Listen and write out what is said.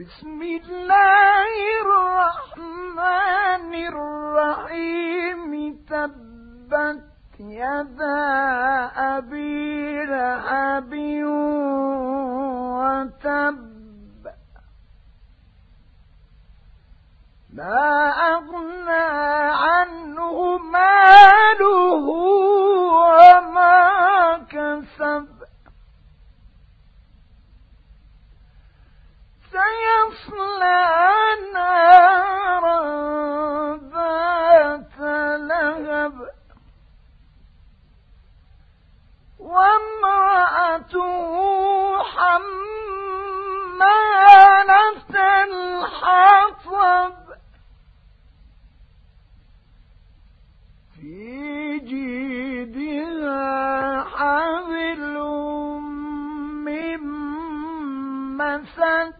بسم الله الرحمن الرحيم. تبت يدا أبي لهب وتب. ما أغنى وامرأته حمالة الحطب في جيدها حبل من مسد